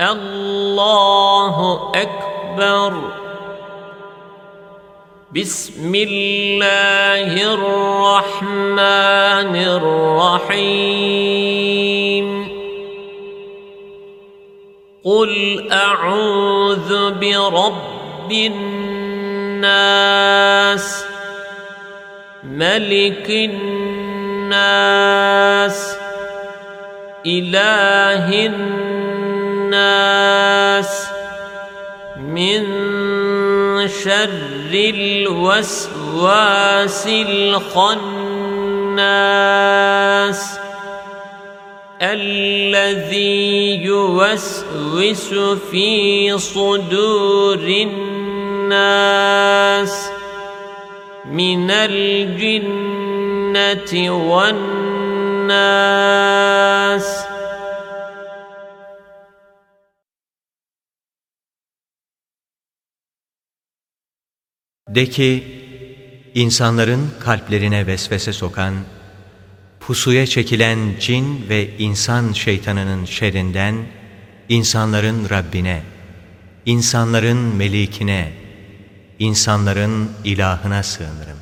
الله أكبر. بسم الله الرحمن الرحيم. قل أعوذ برب الناس ملك الناس إله الناس. من شر الوسواس الخناس الذي يوسوس في صدور الناس من الجنة والناس De ki, insanların kalplerine vesvese sokan, pusuya çekilen cin ve insan şeytanının şerrinden, insanların Rabbine, insanların melikine, insanların ilahına sığınırım.